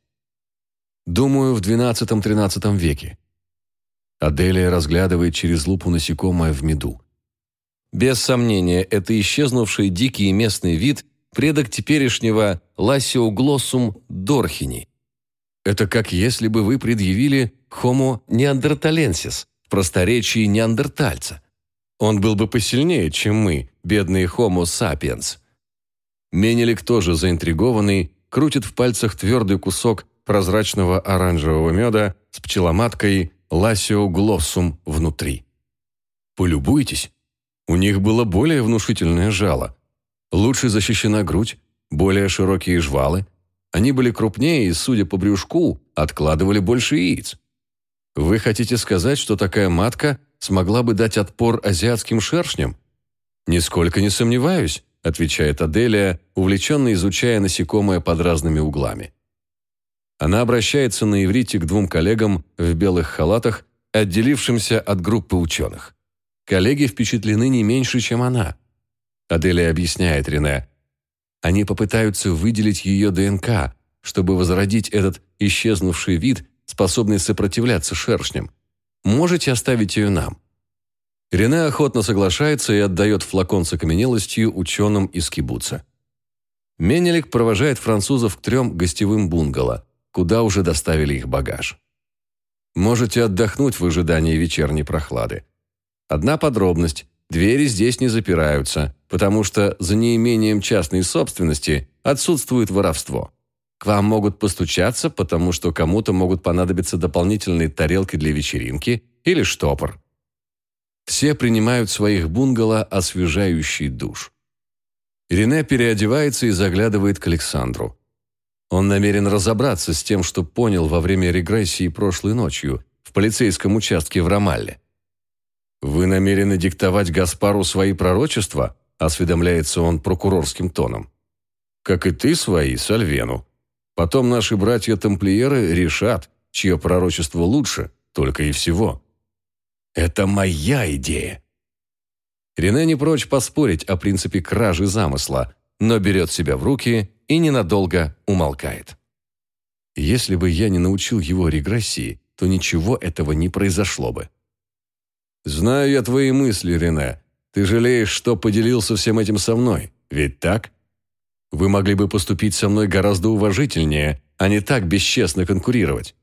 Думаю, в XII-XIII веке. Аделия разглядывает через лупу насекомое в меду. Без сомнения, это исчезнувший дикий местный вид, предок теперешнего Лассиоглоссум дорхини. Это как если бы вы предъявили Homo neanderthalensis просторечии неандертальца. Он был бы посильнее, чем мы, бедные Homo sapiens. Менелик тоже заинтригованный, крутит в пальцах твердый кусок прозрачного оранжевого меда с пчеломаткой Ласио глоссум внутри. Полюбуйтесь. У них было более внушительное жало. Лучше защищена грудь, более широкие жвалы. Они были крупнее и, судя по брюшку, откладывали больше яиц. Вы хотите сказать, что такая матка смогла бы дать отпор азиатским шершням? Нисколько не сомневаюсь, отвечает Аделия, увлеченно изучая насекомое под разными углами. Она обращается на иврите к двум коллегам в белых халатах, отделившимся от группы ученых. Коллеги впечатлены не меньше, чем она. Аделия объясняет Рене. Они попытаются выделить ее ДНК, чтобы возродить этот исчезнувший вид, способный сопротивляться шершням. Можете оставить ее нам. Рене охотно соглашается и отдает флакон с окаменелостью ученым из кибуца. Менелик провожает французов к трем гостевым бунгало, куда уже доставили их багаж. Можете отдохнуть в ожидании вечерней прохлады. Одна подробность. Двери здесь не запираются, потому что за неимением частной собственности отсутствует воровство. К вам могут постучаться, потому что кому-то могут понадобиться дополнительные тарелки для вечеринки или штопор. Все принимают своих бунгало освежающий душ. Рене переодевается и заглядывает к Александру. Он намерен разобраться с тем, что понял во время регрессии прошлой ночью в полицейском участке в Рамалле. «Вы намерены диктовать Гаспару свои пророчества?» – осведомляется он прокурорским тоном. «Как и ты свои, Сальвену. Потом наши братья-тамплиеры решат, чье пророчество лучше, только и всего». «Это моя идея!» Рене не прочь поспорить о принципе кражи замысла, но берет себя в руки и ненадолго умолкает. Если бы я не научил его регрессии, то ничего этого не произошло бы. «Знаю я твои мысли, Рене. Ты жалеешь, что поделился всем этим со мной, ведь так? Вы могли бы поступить со мной гораздо уважительнее, а не так бесчестно конкурировать.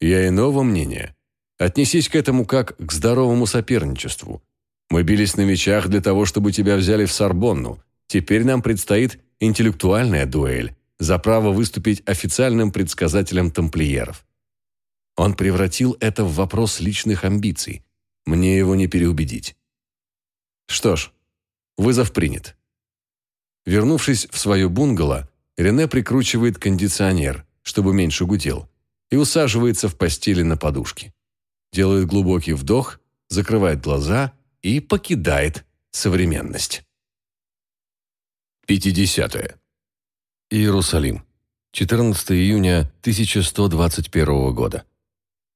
Я иного мнения. Отнесись к этому как к здоровому соперничеству. Мы бились на мечах для того, чтобы тебя взяли в Сорбонну. Теперь нам предстоит интеллектуальная дуэль за право выступить официальным предсказателем тамплиеров. Он превратил это в вопрос личных амбиций. Мне его не переубедить. Что ж, вызов принят. Вернувшись в свое бунгало, Рене прикручивает кондиционер, чтобы меньше гудел, и усаживается в постели на подушке. Делает глубокий вдох, закрывает глаза и покидает современность. 50. -е. Иерусалим. 14 июня 1121 года.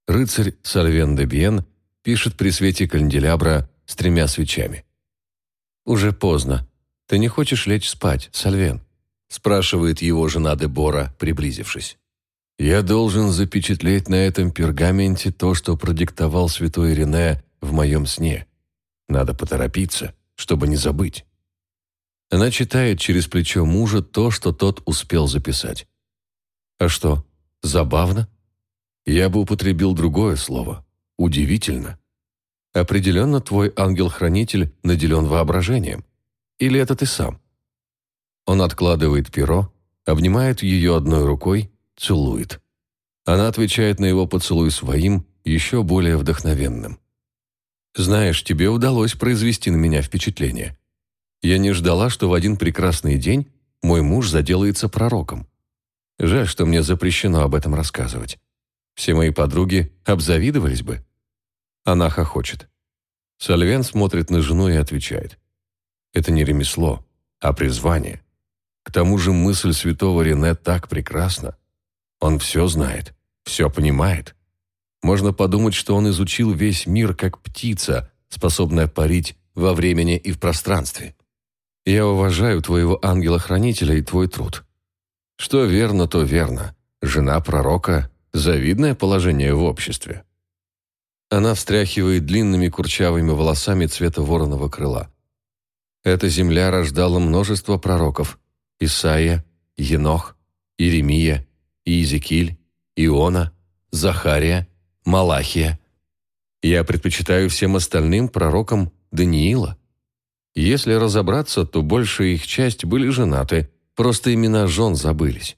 Рыцарь Сальвен де Биен пишет при свете канделябра с тремя свечами. «Уже поздно. Ты не хочешь лечь спать, Сальвен?» спрашивает его жена Дебора, приблизившись. «Я должен запечатлеть на этом пергаменте то, что продиктовал святой Рене в моем сне. Надо поторопиться, чтобы не забыть». Она читает через плечо мужа то, что тот успел записать. А что, забавно? Я бы употребил другое слово. Удивительно. Определенно твой ангел-хранитель наделен воображением. Или это ты сам? Он откладывает перо, обнимает ее одной рукой, целует. Она отвечает на его поцелуй своим, еще более вдохновенным. «Знаешь, тебе удалось произвести на меня впечатление. Я не ждала, что в один прекрасный день мой муж заделается пророком. Жаль, что мне запрещено об этом рассказывать. Все мои подруги обзавидовались бы. Она хохочет. Сальвен смотрит на жену и отвечает. Это не ремесло, а призвание. К тому же мысль святого Рене так прекрасна. Он все знает, все понимает. Можно подумать, что он изучил весь мир как птица, способная парить во времени и в пространстве. Я уважаю твоего ангела-хранителя и твой труд. Что верно, то верно. Жена пророка – завидное положение в обществе. Она встряхивает длинными курчавыми волосами цвета вороного крыла. Эта земля рождала множество пророков – Исаия, Енох, Иеремия, Иезекииль, Иона, Захария, Малахия. Я предпочитаю всем остальным пророкам Даниила. Если разобраться, то большая их часть были женаты, просто имена жен забылись.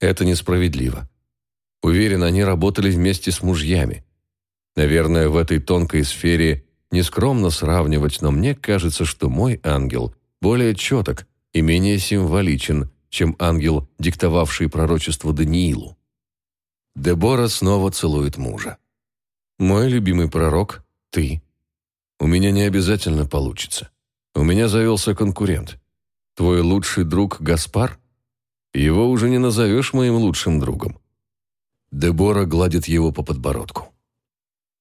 Это несправедливо. Уверен, они работали вместе с мужьями. Наверное, в этой тонкой сфере нескромно сравнивать, но мне кажется, что мой ангел более четок и менее символичен, чем ангел, диктовавший пророчество Даниилу. Дебора снова целует мужа. «Мой любимый пророк – ты. У меня не обязательно получится. У меня завелся конкурент. Твой лучший друг Гаспар? Его уже не назовешь моим лучшим другом». Дебора гладит его по подбородку.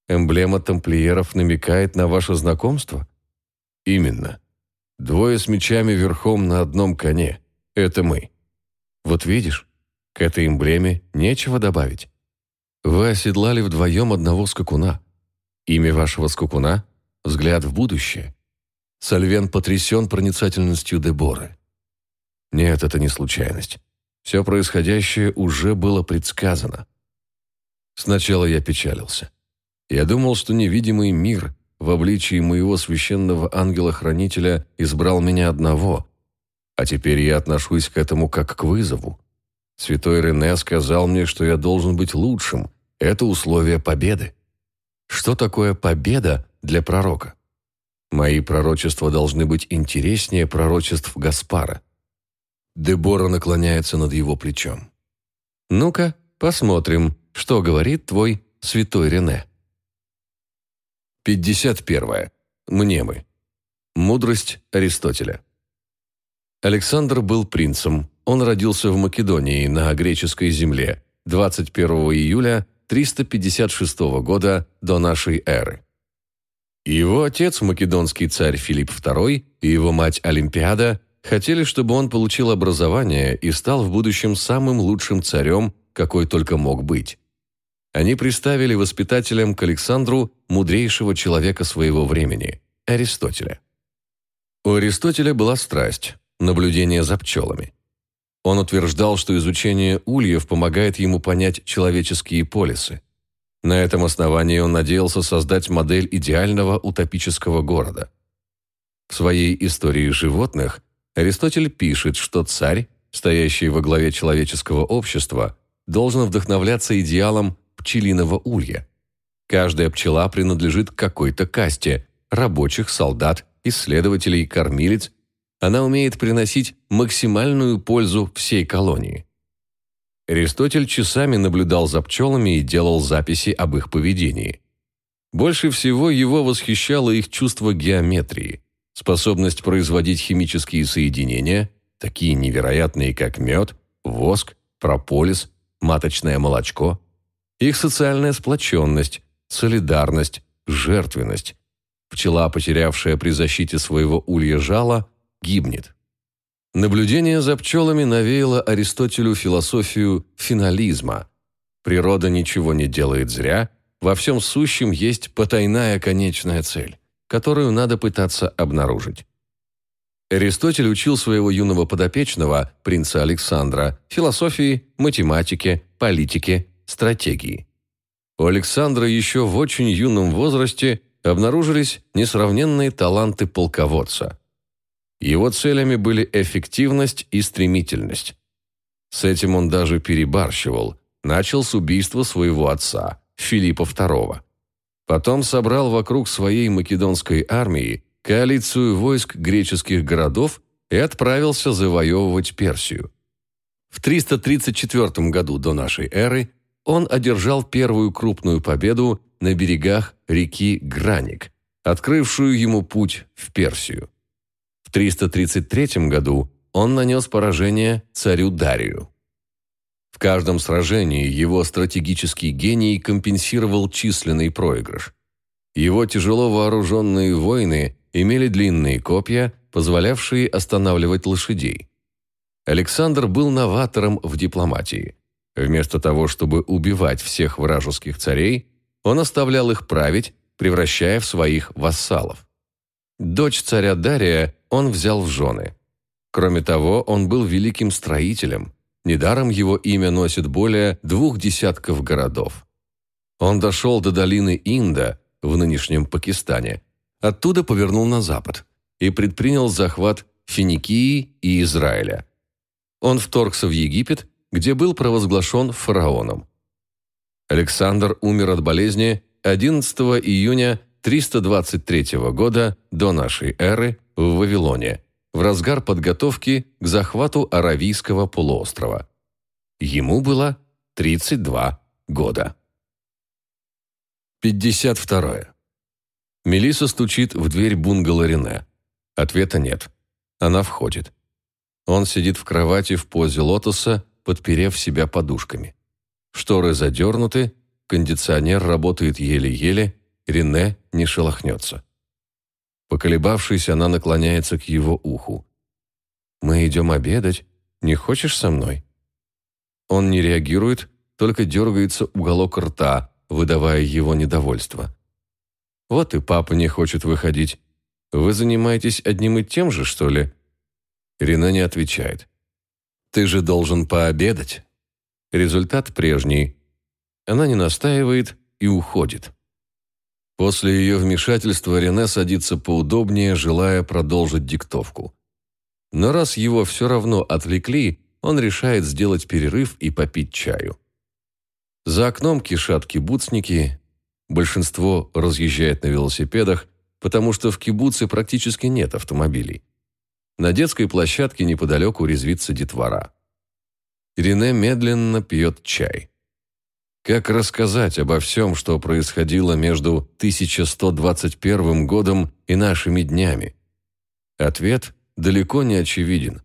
«Эмблема тамплиеров намекает на ваше знакомство?» «Именно. Двое с мечами верхом на одном коне. Это мы. Вот видишь, к этой эмблеме нечего добавить. Вы оседлали вдвоем одного скакуна. Имя вашего скакуна – взгляд в будущее. Сальвен потрясен проницательностью Деборы. Нет, это не случайность. Все происходящее уже было предсказано. Сначала я печалился. Я думал, что невидимый мир в обличии моего священного ангела-хранителя избрал меня одного, а теперь я отношусь к этому как к вызову. Святой Рене сказал мне, что я должен быть лучшим. Это условие победы. Что такое победа для пророка? Мои пророчества должны быть интереснее пророчеств Гаспара. Дебора наклоняется над его плечом. «Ну-ка, посмотрим, что говорит твой святой Рене». 51. Мнемы. Мудрость Аристотеля. Александр был принцем. Он родился в Македонии на греческой земле 21 июля 356 года до нашей эры. Его отец, македонский царь Филипп II, и его мать Олимпиада хотели, чтобы он получил образование и стал в будущем самым лучшим царем, какой только мог быть. Они приставили воспитателем к Александру мудрейшего человека своего времени – Аристотеля. У Аристотеля была страсть наблюдение за пчелами. Он утверждал, что изучение ульев помогает ему понять человеческие полисы. На этом основании он надеялся создать модель идеального утопического города. В своей истории животных Аристотель пишет, что царь, стоящий во главе человеческого общества, должен вдохновляться идеалом пчелиного улья. Каждая пчела принадлежит какой-то касте – рабочих, солдат, исследователей, кормилец она умеет приносить максимальную пользу всей колонии. Аристотель часами наблюдал за пчелами и делал записи об их поведении. Больше всего его восхищало их чувство геометрии, способность производить химические соединения, такие невероятные, как мед, воск, прополис, маточное молочко, их социальная сплоченность, солидарность, жертвенность. Пчела, потерявшая при защите своего улья жала, гибнет. Наблюдение за пчелами навеяло Аристотелю философию финализма. Природа ничего не делает зря, во всем сущем есть потайная конечная цель, которую надо пытаться обнаружить. Аристотель учил своего юного подопечного, принца Александра, философии, математике, политике, стратегии. У Александра еще в очень юном возрасте обнаружились несравненные таланты полководца – его целями были эффективность и стремительность. С этим он даже перебарщивал. Начал с убийства своего отца, Филиппа II. Потом собрал вокруг своей македонской армии коалицию войск греческих городов и отправился завоевывать Персию. В 334 году до нашей эры он одержал первую крупную победу на берегах реки Граник, открывшую ему путь в Персию. 333 году он нанес поражение царю Дарию. В каждом сражении его стратегический гений компенсировал численный проигрыш. Его тяжело вооруженные воины имели длинные копья, позволявшие останавливать лошадей. Александр был новатором в дипломатии. Вместо того, чтобы убивать всех вражеских царей, он оставлял их править, превращая в своих вассалов. Дочь царя Дария он взял в жены. Кроме того, он был великим строителем. Недаром его имя носит более двух десятков городов. Он дошел до долины Инда в нынешнем Пакистане, оттуда повернул на запад и предпринял захват Финикии и Израиля. Он вторгся в Египет, где был провозглашен фараоном. Александр умер от болезни 11 июня 323 года до нашей эры в Вавилоне, в разгар подготовки к захвату Аравийского полуострова. Ему было 32 года. 52. Мелиса стучит в дверь бунгало Рене. Ответа нет. Она входит. Он сидит в кровати в позе лотоса, подперев себя подушками. Шторы задернуты, кондиционер работает еле-еле, Рене не шелохнется. Поколебавшись, она наклоняется к его уху. «Мы идем обедать. Не хочешь со мной?» Он не реагирует, только дергается уголок рта, выдавая его недовольство. «Вот и папа не хочет выходить. Вы занимаетесь одним и тем же, что ли?» Рина не отвечает. «Ты же должен пообедать». Результат прежний. Она не настаивает и уходит. После ее вмешательства Рене садится поудобнее, желая продолжить диктовку. Но раз его все равно отвлекли, он решает сделать перерыв и попить чаю. За окном кишат кибуцники, большинство разъезжает на велосипедах, потому что в кибуце практически нет автомобилей. На детской площадке неподалеку резвится детвора. Рене медленно пьет чай. Как рассказать обо всем, что происходило между 1121 годом и нашими днями? Ответ далеко не очевиден.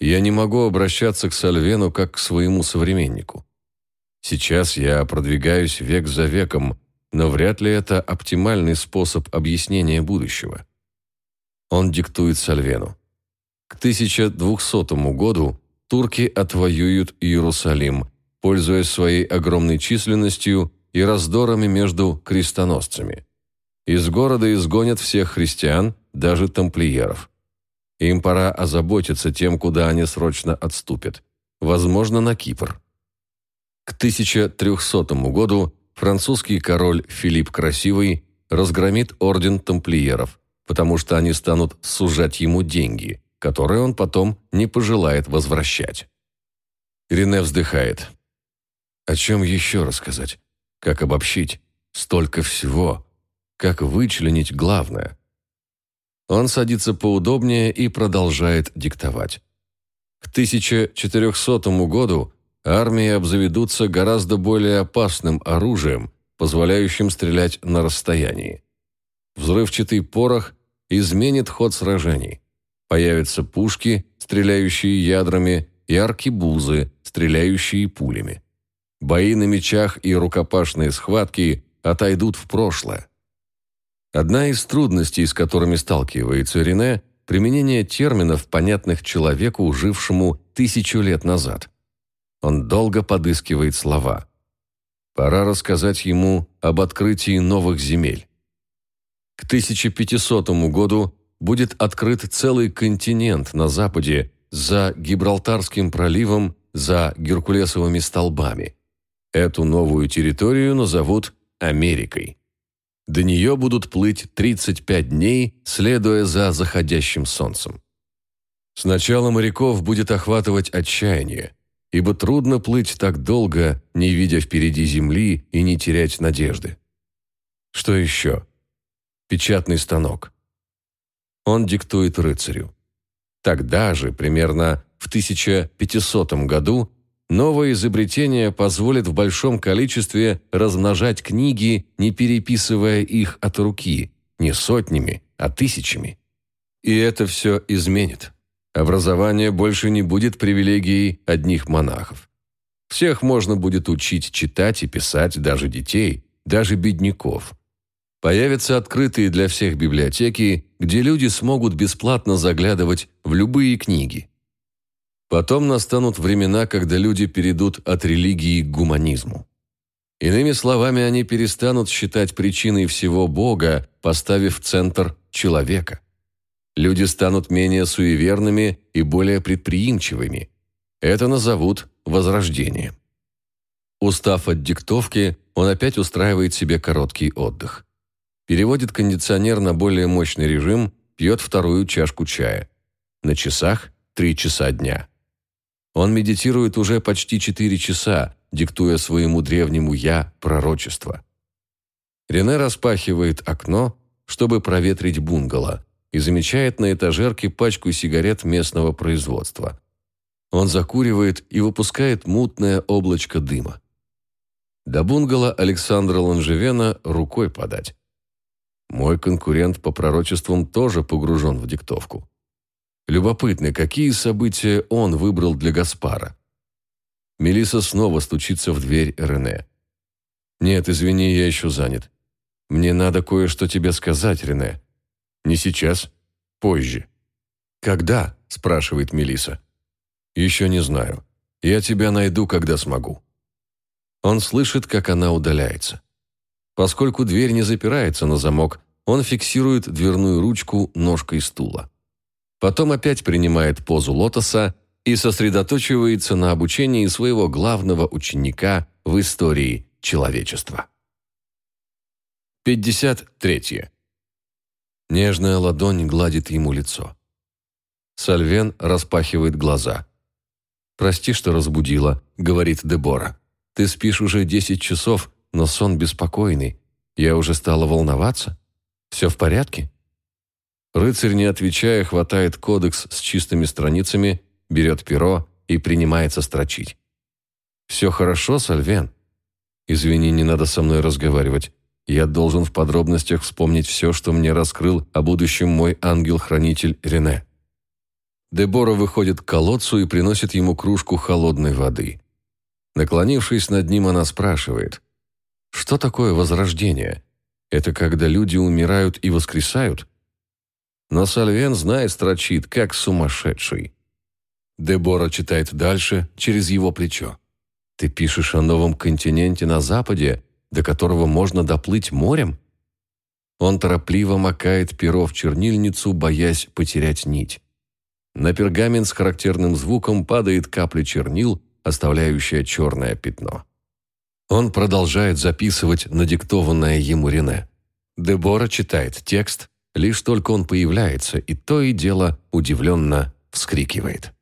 Я не могу обращаться к Сальвену как к своему современнику. Сейчас я продвигаюсь век за веком, но вряд ли это оптимальный способ объяснения будущего. Он диктует Сальвену. К 1200 году турки отвоюют Иерусалим – пользуясь своей огромной численностью и раздорами между крестоносцами. Из города изгонят всех христиан, даже тамплиеров. Им пора озаботиться тем, куда они срочно отступят. Возможно, на Кипр. К 1300 году французский король Филипп Красивый разгромит орден тамплиеров, потому что они станут сужать ему деньги, которые он потом не пожелает возвращать. Рене вздыхает. О чем еще рассказать? Как обобщить? Столько всего. Как вычленить главное? Он садится поудобнее и продолжает диктовать. К 1400 году армии обзаведутся гораздо более опасным оружием, позволяющим стрелять на расстоянии. Взрывчатый порох изменит ход сражений. Появятся пушки, стреляющие ядрами, и аркибузы, стреляющие пулями. Бои на мечах и рукопашные схватки отойдут в прошлое. Одна из трудностей, с которыми сталкивается Рене, применение терминов, понятных человеку, жившему тысячу лет назад. Он долго подыскивает слова. Пора рассказать ему об открытии новых земель. К 1500 году будет открыт целый континент на западе за Гибралтарским проливом, за Геркулесовыми столбами. Эту новую территорию назовут Америкой. До нее будут плыть 35 дней, следуя за заходящим солнцем. Сначала моряков будет охватывать отчаяние, ибо трудно плыть так долго, не видя впереди земли и не терять надежды. Что еще? Печатный станок. Он диктует рыцарю. Тогда же, примерно в 1500 году, Новое изобретение позволит в большом количестве размножать книги, не переписывая их от руки, не сотнями, а тысячами. И это все изменит. Образование больше не будет привилегией одних монахов. Всех можно будет учить читать и писать, даже детей, даже бедняков. Появятся открытые для всех библиотеки, где люди смогут бесплатно заглядывать в любые книги. Потом настанут времена, когда люди перейдут от религии к гуманизму. Иными словами, они перестанут считать причиной всего Бога, поставив в центр человека. Люди станут менее суеверными и более предприимчивыми. Это назовут возрождением. Устав от диктовки, он опять устраивает себе короткий отдых переводит кондиционер на более мощный режим, пьет вторую чашку чая. На часах три часа дня. Он медитирует уже почти четыре часа, диктуя своему древнему «я» пророчество. Рене распахивает окно, чтобы проветрить бунгало, и замечает на этажерке пачку сигарет местного производства. Он закуривает и выпускает мутное облачко дыма. До бунгало Александра Ланжевена рукой подать. Мой конкурент по пророчествам тоже погружен в диктовку. Любопытно, какие события он выбрал для Гаспара. Мелиса снова стучится в дверь Рене. «Нет, извини, я еще занят. Мне надо кое-что тебе сказать, Рене. Не сейчас, позже». «Когда?» – спрашивает Мелиса. «Еще не знаю. Я тебя найду, когда смогу». Он слышит, как она удаляется. Поскольку дверь не запирается на замок, он фиксирует дверную ручку ножкой стула. Потом опять принимает позу лотоса и сосредоточивается на обучении своего главного ученика в истории человечества. 53. Нежная ладонь гладит ему лицо. Сальвен распахивает глаза. «Прости, что разбудила», — говорит Дебора. «Ты спишь уже 10 часов, но сон беспокойный. Я уже стала волноваться. Все в порядке?» Рыцарь, не отвечая, хватает кодекс с чистыми страницами, берет перо и принимается строчить. «Все хорошо, Сальвен?» «Извини, не надо со мной разговаривать. Я должен в подробностях вспомнить все, что мне раскрыл о будущем мой ангел-хранитель Рене». Дебора выходит к колодцу и приносит ему кружку холодной воды. Наклонившись над ним, она спрашивает, что такое возрождение? Это когда люди умирают и воскресают? Но Сальвен знает, строчит, как сумасшедший. Дебора читает дальше, через его плечо. «Ты пишешь о новом континенте на западе, до которого можно доплыть морем?» Он торопливо макает перо в чернильницу, боясь потерять нить. На пергамент с характерным звуком падает капля чернил, оставляющая черное пятно. Он продолжает записывать надиктованное ему Рене. Дебора читает текст, лишь только он появляется, и то и дело удивленно вскрикивает.